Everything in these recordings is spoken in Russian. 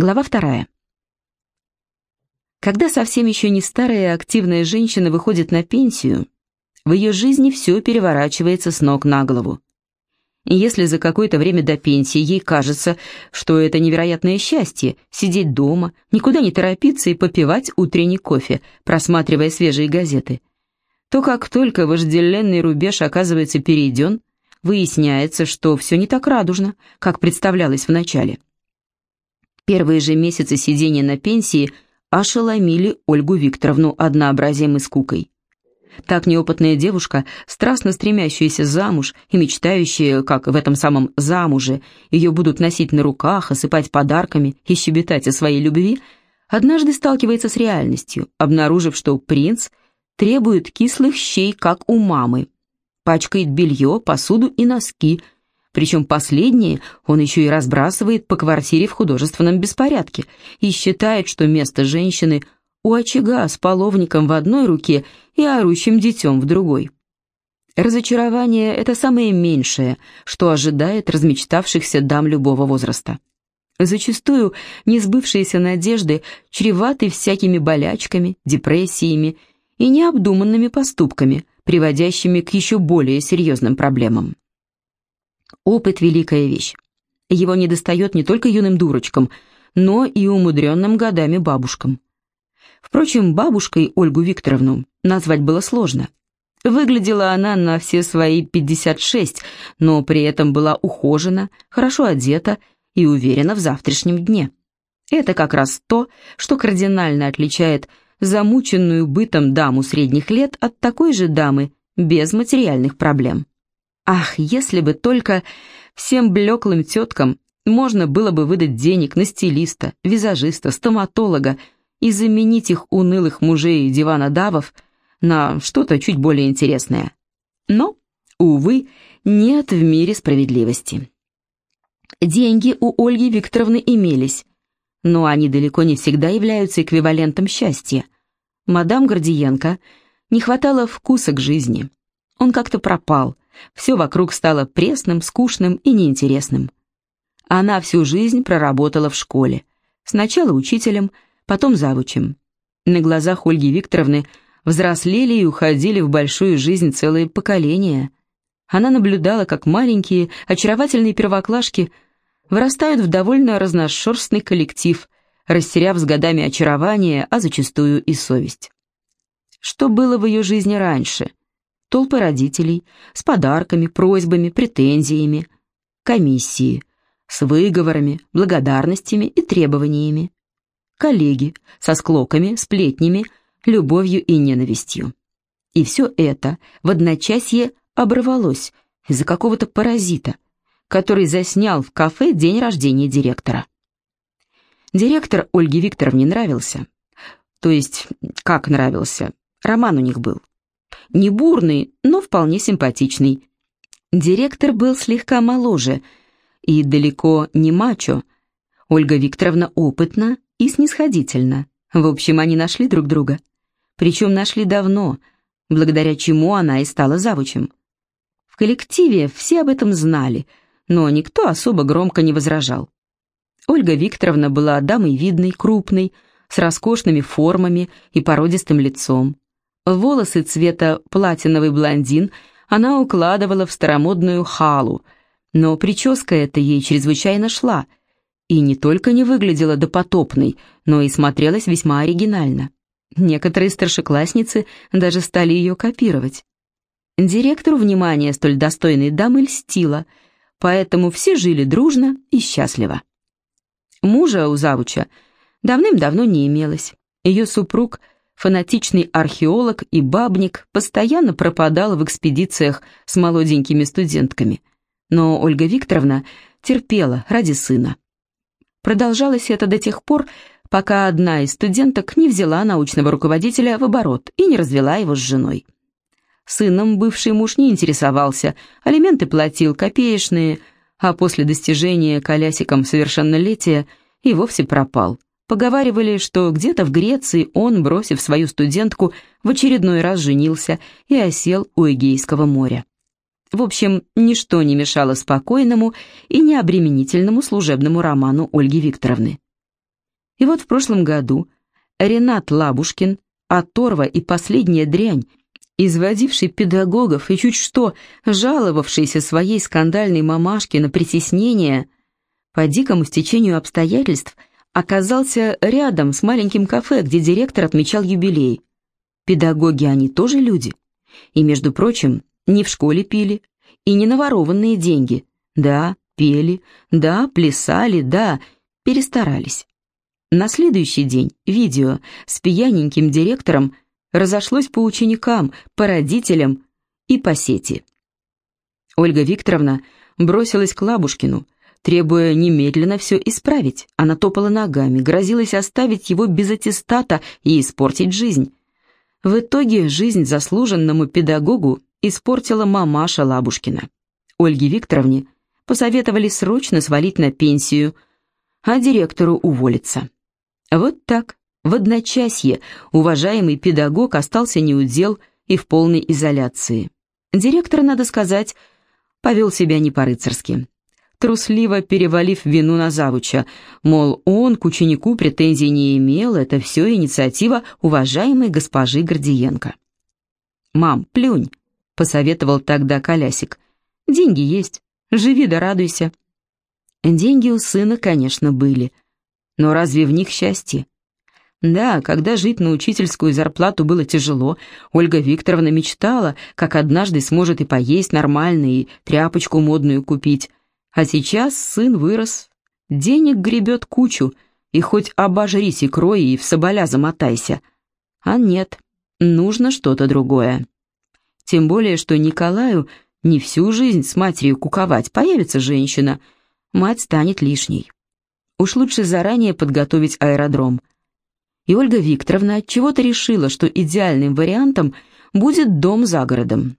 Глава вторая. Когда совсем еще не старая активная женщина выходит на пенсию, в ее жизни все переворачивается с ног на голову. Если за какое-то время до пенсии ей кажется, что это невероятное счастье – сидеть дома, никуда не торопиться и попивать утренний кофе, просматривая свежие газеты, то как только вожделенный рубеж оказывается перейден, выясняется, что все не так радужно, как представлялось вначале – Первые же месяцы сидения на пенсии ошеломили Ольгу Викторовну однообразием и скукой. Так неопытная девушка, страстно стремящаяся замуж и мечтающая, как в этом самом замуже, ее будут носить на руках, осыпать подарками и щебетать о своей любви, однажды сталкивается с реальностью, обнаружив, что принц требует кислых щей, как у мамы, пачкает белье, посуду и носки – причем последние он еще и разбрасывает по квартире в художественном беспорядке и считает, что место женщины у очага с половником в одной руке и орущим детем в другой. Разочарование – это самое меньшее, что ожидает размечтавшихся дам любого возраста. Зачастую несбывшиеся надежды чреваты всякими болячками, депрессиями и необдуманными поступками, приводящими к еще более серьезным проблемам. Опыт – великая вещь. Его недостает не только юным дурочкам, но и умудренным годами бабушкам. Впрочем, бабушкой Ольгу Викторовну назвать было сложно. Выглядела она на все свои 56, но при этом была ухожена, хорошо одета и уверена в завтрашнем дне. Это как раз то, что кардинально отличает замученную бытом даму средних лет от такой же дамы без материальных проблем. Ах, если бы только всем блеклым теткам можно было бы выдать денег на стилиста, визажиста, стоматолога и заменить их унылых мужей диванодавов на что-то чуть более интересное. Но, увы, нет в мире справедливости. Деньги у Ольги Викторовны имелись, но они далеко не всегда являются эквивалентом счастья. Мадам Гордиенко не хватало вкуса к жизни. Он как-то пропал – все вокруг стало пресным, скучным и неинтересным. Она всю жизнь проработала в школе. Сначала учителем, потом завучем. На глазах Ольги Викторовны взрослели и уходили в большую жизнь целые поколения. Она наблюдала, как маленькие, очаровательные первоклашки вырастают в довольно разношерстный коллектив, растеряв с годами очарование, а зачастую и совесть. Что было в ее жизни раньше? Толпы родителей с подарками, просьбами, претензиями, комиссии с выговорами, благодарностями и требованиями, коллеги со склоками, сплетнями, любовью и ненавистью. И все это в одночасье оборвалось из-за какого-то паразита, который заснял в кафе день рождения директора. Директор Ольге Викторовне нравился. То есть, как нравился, роман у них был. Не бурный, но вполне симпатичный. Директор был слегка моложе и далеко не мачо. Ольга Викторовна опытна и снисходительна. В общем, они нашли друг друга. Причем нашли давно, благодаря чему она и стала завучем. В коллективе все об этом знали, но никто особо громко не возражал. Ольга Викторовна была дамой видной, крупной, с роскошными формами и породистым лицом. Волосы цвета платиновый блондин она укладывала в старомодную халу, но прическа эта ей чрезвычайно шла и не только не выглядела допотопной, но и смотрелась весьма оригинально. Некоторые старшеклассницы даже стали ее копировать. Директору внимание столь достойной дамы льстило, поэтому все жили дружно и счастливо. Мужа у завуча давным-давно не имелось. Ее супруг – фанатичный археолог и бабник постоянно пропадал в экспедициях с молоденькими студентками. Но Ольга Викторовна терпела ради сына. Продолжалось это до тех пор, пока одна из студенток не взяла научного руководителя в оборот и не развела его с женой. Сыном бывший муж не интересовался, алименты платил копеечные, а после достижения колясиком совершеннолетия и вовсе пропал. Поговаривали, что где-то в Греции он, бросив свою студентку, в очередной раз женился и осел у Эгейского моря. В общем, ничто не мешало спокойному и необременительному служебному роману Ольги Викторовны. И вот в прошлом году Ренат Лабушкин, оторва и последняя дрянь, изводивший педагогов и чуть что жаловавшийся своей скандальной мамашке на притеснение, по дикому стечению обстоятельств оказался рядом с маленьким кафе, где директор отмечал юбилей. Педагоги они тоже люди. И, между прочим, не в школе пили, и не наворованные деньги. Да, пели, да, плясали, да, перестарались. На следующий день видео с пьяненьким директором разошлось по ученикам, по родителям и по сети. Ольга Викторовна бросилась к Лабушкину, требуя немедленно все исправить. Она топала ногами, грозилась оставить его без аттестата и испортить жизнь. В итоге жизнь заслуженному педагогу испортила мамаша Лабушкина. Ольге Викторовне посоветовали срочно свалить на пенсию, а директору уволиться. Вот так, в одночасье, уважаемый педагог остался неудел и в полной изоляции. Директор, надо сказать, повел себя не по-рыцарски. Трусливо перевалив вину на завуча, мол, он к ученику претензий не имел, это все инициатива уважаемой госпожи Гордиенко. «Мам, плюнь», — посоветовал тогда Колясик. «Деньги есть, живи да радуйся». Деньги у сына, конечно, были, но разве в них счастье? Да, когда жить на учительскую зарплату было тяжело, Ольга Викторовна мечтала, как однажды сможет и поесть нормально, и тряпочку модную купить. А сейчас сын вырос, денег гребет кучу, и хоть обожрись икрой и в соболя замотайся. А нет, нужно что-то другое. Тем более, что Николаю не всю жизнь с матерью куковать, появится женщина, мать станет лишней. Уж лучше заранее подготовить аэродром – и Ольга Викторовна отчего-то решила, что идеальным вариантом будет дом за городом.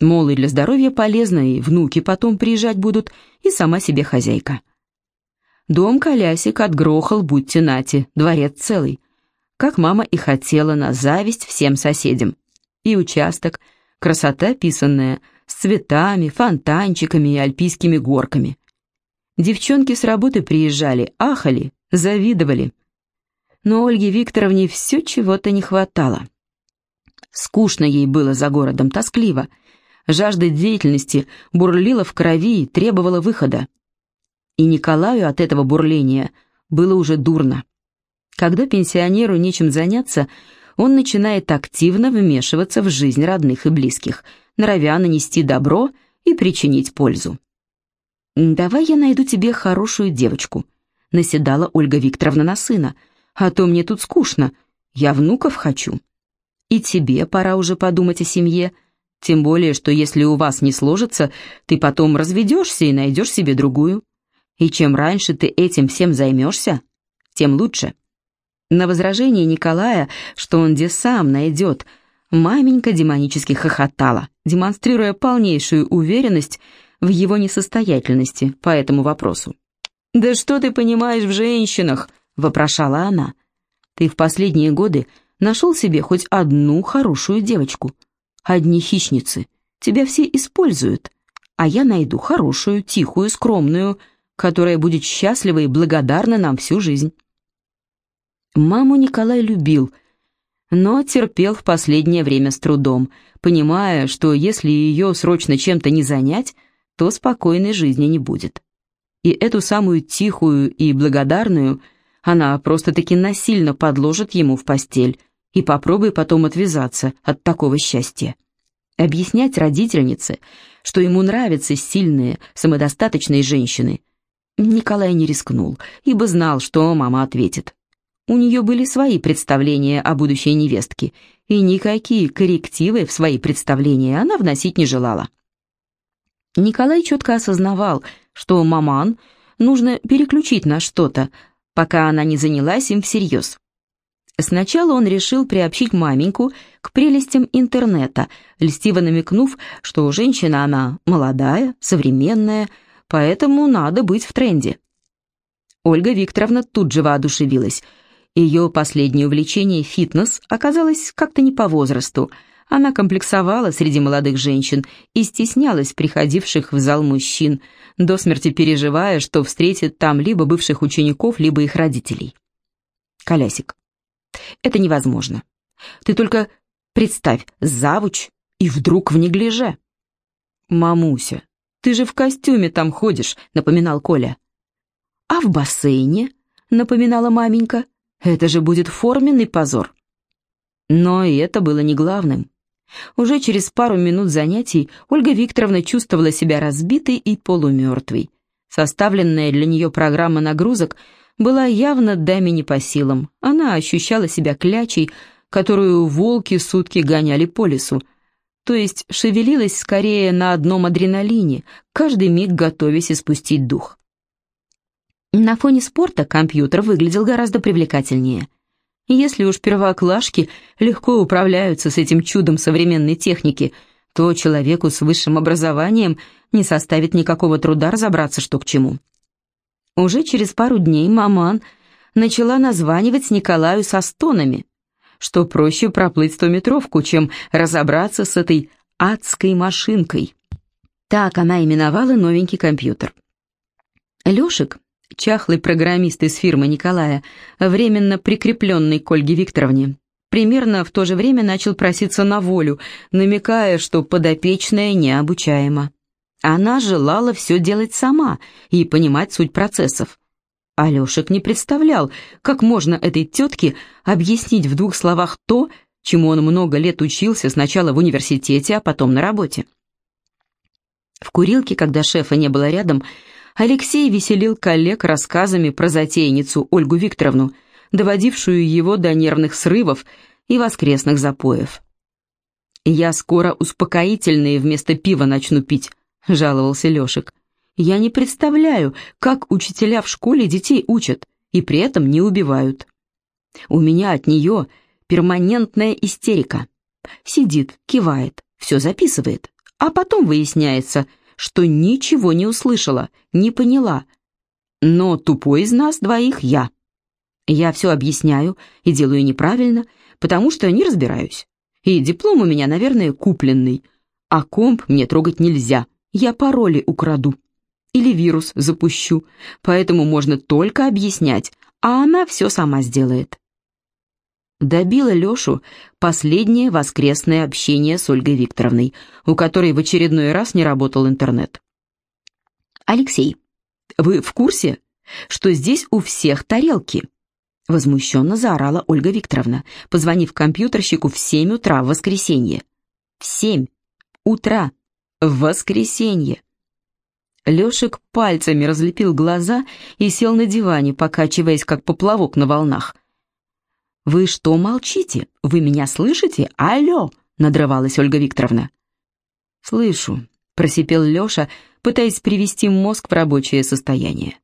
Мол, и для здоровья полезно, и внуки потом приезжать будут, и сама себе хозяйка. Дом колясик отгрохал, будьте нати, дворец целый. Как мама и хотела, на зависть всем соседям. И участок, красота писанная, с цветами, фонтанчиками и альпийскими горками. Девчонки с работы приезжали, ахали, завидовали – но Ольге Викторовне все чего-то не хватало. Скучно ей было за городом, тоскливо. Жажда деятельности бурлила в крови и требовала выхода. И Николаю от этого бурления было уже дурно. Когда пенсионеру нечем заняться, он начинает активно вмешиваться в жизнь родных и близких, норовя нанести добро и причинить пользу. «Давай я найду тебе хорошую девочку», — наседала Ольга Викторовна на сына — а то мне тут скучно. Я внуков хочу. И тебе пора уже подумать о семье, тем более, что если у вас не сложится, ты потом разведешься и найдешь себе другую. И чем раньше ты этим всем займешься, тем лучше. На возражение Николая, что он где сам найдет, маменька демонически хохотала, демонстрируя полнейшую уверенность в его несостоятельности по этому вопросу. «Да что ты понимаешь в женщинах?» — вопрошала она. «Ты в последние годы нашел себе хоть одну хорошую девочку. Одни хищницы. Тебя все используют. А я найду хорошую, тихую, скромную, которая будет счастлива и благодарна нам всю жизнь». Маму Николай любил, но терпел в последнее время с трудом, понимая, что если ее срочно чем-то не занять, то спокойной жизни не будет. И эту самую тихую и благодарную – она просто-таки насильно подложит ему в постель. И попробуй потом отвязаться от такого счастья. Объяснять родительнице, что ему нравятся сильные, самодостаточные женщины, Николай не рискнул, ибо знал, что мама ответит. У нее были свои представления о будущей невестке, и никакие коррективы в свои представления она вносить не желала. Николай четко осознавал, что маман нужно переключить на что-то, пока она не занялась им всерьез. Сначала он решил приобщить маменьку к прелестям интернета, льстиво намекнув, что женщина она молодая, современная, поэтому надо быть в тренде. Ольга Викторовна тут же воодушевилась. Ее последнее увлечение фитнес оказалось как-то не по возрасту. Она комплексовала среди молодых женщин и стеснялась приходивших в зал мужчин, до смерти переживая, что встретит там либо бывших учеников, либо их родителей. Колясик. Это невозможно. Ты только представь, завуч и вдруг в неглиже. Мамуся, ты же в костюме там ходишь, напоминал Коля. А в бассейне, напоминала маменька, это же будет форменный позор. Но и это было не главным. Уже через пару минут занятий Ольга Викторовна чувствовала себя разбитой и полумертвой. Составленная для нее программа нагрузок была явно даме не по силам. Она ощущала себя клячей, которую волки сутки гоняли по лесу, то есть шевелилась скорее на одном адреналине, каждый миг готовясь испустить дух. На фоне спорта компьютер выглядел гораздо привлекательнее. Если уж первоклашки легко управляются с этим чудом современной техники, то человеку с высшим образованием не составит никакого труда разобраться, что к чему. Уже через пару дней маман начала названивать Николаю со стонами, что проще проплыть стометровку, чем разобраться с этой адской машинкой. Так она именовала новенький компьютер. Лешек, чахлый программист из фирмы Николая, временно прикрепленный к Ольге Викторовне, примерно в то же время начал проситься на волю, намекая, что подопечная необучаема. Она желала все делать сама и понимать суть процессов. Алешек не представлял, как можно этой тетке объяснить в двух словах то, чему он много лет учился сначала в университете, а потом на работе. В курилке, когда шефа не было рядом, Алексей веселил коллег рассказами про затейницу Ольгу Викторовну, доводившую его до нервных срывов и воскресных запоев. «Я скоро успокоительные вместо пива начну пить», — жаловался Лешек. «Я не представляю, как учителя в школе детей учат и при этом не убивают. У меня от нее перманентная истерика. Сидит, кивает, все записывает, а потом выясняется, что ничего не услышала, не поняла. Но тупой из нас двоих я. Я все объясняю и делаю неправильно, потому что не разбираюсь. И диплом у меня, наверное, купленный, а комп мне трогать нельзя, я пароли украду. Или вирус запущу, поэтому можно только объяснять, а она все сама сделает. Добила Лешу последнее воскресное общение с Ольгой Викторовной, у которой в очередной раз не работал интернет. «Алексей, вы в курсе, что здесь у всех тарелки?» Возмущенно заорала Ольга Викторовна, позвонив компьютерщику в семь утра в воскресенье. В семь утра воскресенье. Лешек пальцами разлепил глаза и сел на диване, покачиваясь, как поплавок на волнах. «Вы что молчите? Вы меня слышите? Алло!» — надрывалась Ольга Викторовна. «Слышу», — просипел Леша, пытаясь привести мозг в рабочее состояние.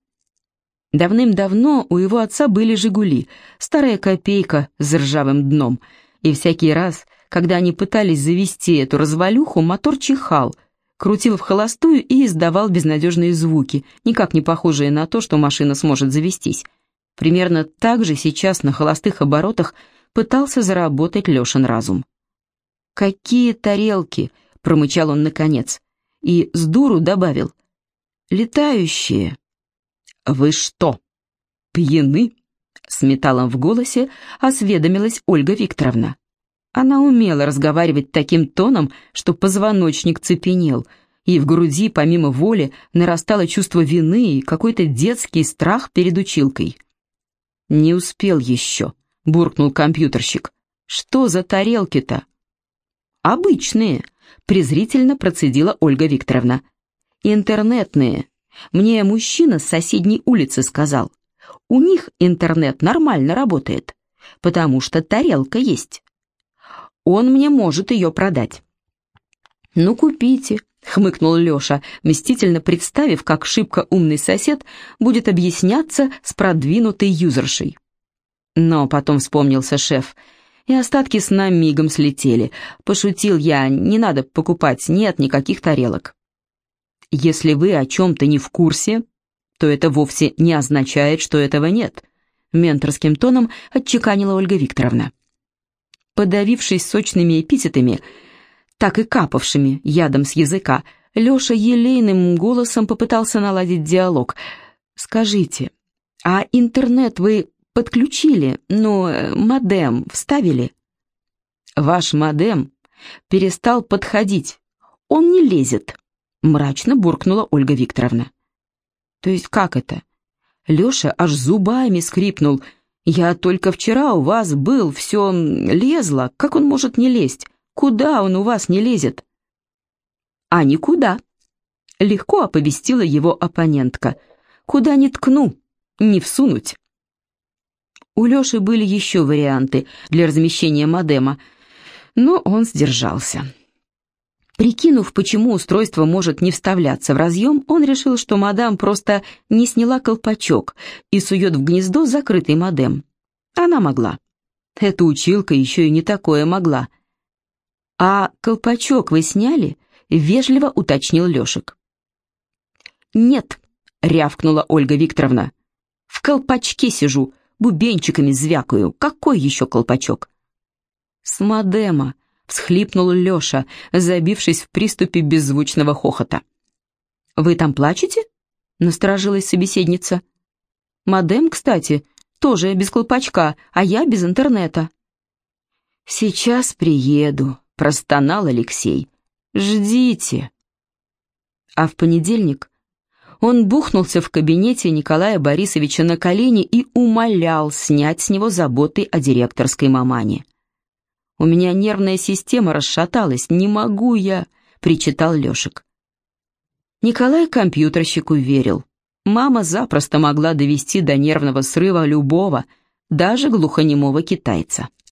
Давным-давно у его отца были «Жигули», старая копейка с ржавым дном, и всякий раз, когда они пытались завести эту развалюху, мотор чихал, крутил в холостую и издавал безнадежные звуки, никак не похожие на то, что машина сможет завестись. Примерно так же сейчас на холостых оборотах пытался заработать Лешин разум. «Какие тарелки!» — промычал он наконец. И с дуру добавил. «Летающие!» «Вы что, пьяны?» С металлом в голосе осведомилась Ольга Викторовна. Она умела разговаривать таким тоном, что позвоночник цепенел, и в груди, помимо воли, нарастало чувство вины и какой-то детский страх перед училкой. «Не успел еще», — буркнул компьютерщик. «Что за тарелки-то?» «Обычные», — презрительно процедила Ольга Викторовна. «Интернетные. Мне мужчина с соседней улицы сказал. У них интернет нормально работает, потому что тарелка есть. Он мне может ее продать». «Ну, купите», — хмыкнул Леша, мстительно представив, как шибко умный сосед будет объясняться с продвинутой юзершей. Но потом вспомнился шеф, и остатки сна мигом слетели. Пошутил я, не надо покупать, нет никаких тарелок. Если вы о чем-то не в курсе, то это вовсе не означает, что этого нет, менторским тоном отчеканила Ольга Викторовна. Подавившись сочными эпитетами, так и капавшими ядом с языка, Леша елейным голосом попытался наладить диалог. «Скажите, а интернет вы подключили, но э, модем вставили. Ваш модем перестал подходить. Он не лезет, мрачно буркнула Ольга Викторовна. То есть как это? Леша аж зубами скрипнул. Я только вчера у вас был, все лезло. Как он может не лезть? Куда он у вас не лезет? А никуда. Легко оповестила его оппонентка. Куда не ткну, не всунуть. У Лёши были еще варианты для размещения модема, но он сдержался. Прикинув, почему устройство может не вставляться в разъем, он решил, что мадам просто не сняла колпачок и сует в гнездо закрытый модем. Она могла. Эта училка еще и не такое могла. «А колпачок вы сняли?» — вежливо уточнил Лешек. «Нет», — рявкнула Ольга Викторовна. «В колпачке сижу, бубенчиками звякаю. Какой еще колпачок?» «С модема», — всхлипнул Леша, забившись в приступе беззвучного хохота. «Вы там плачете?» — насторожилась собеседница. «Модем, кстати, тоже без колпачка, а я без интернета». «Сейчас приеду», — простонал Алексей. «Ждите». А в понедельник он бухнулся в кабинете Николая Борисовича на колени и умолял снять с него заботы о директорской мамане. У меня нервная система расшаталась, не могу я», — причитал Лешек. Николай компьютерщику верил. Мама запросто могла довести до нервного срыва любого, даже глухонемого китайца.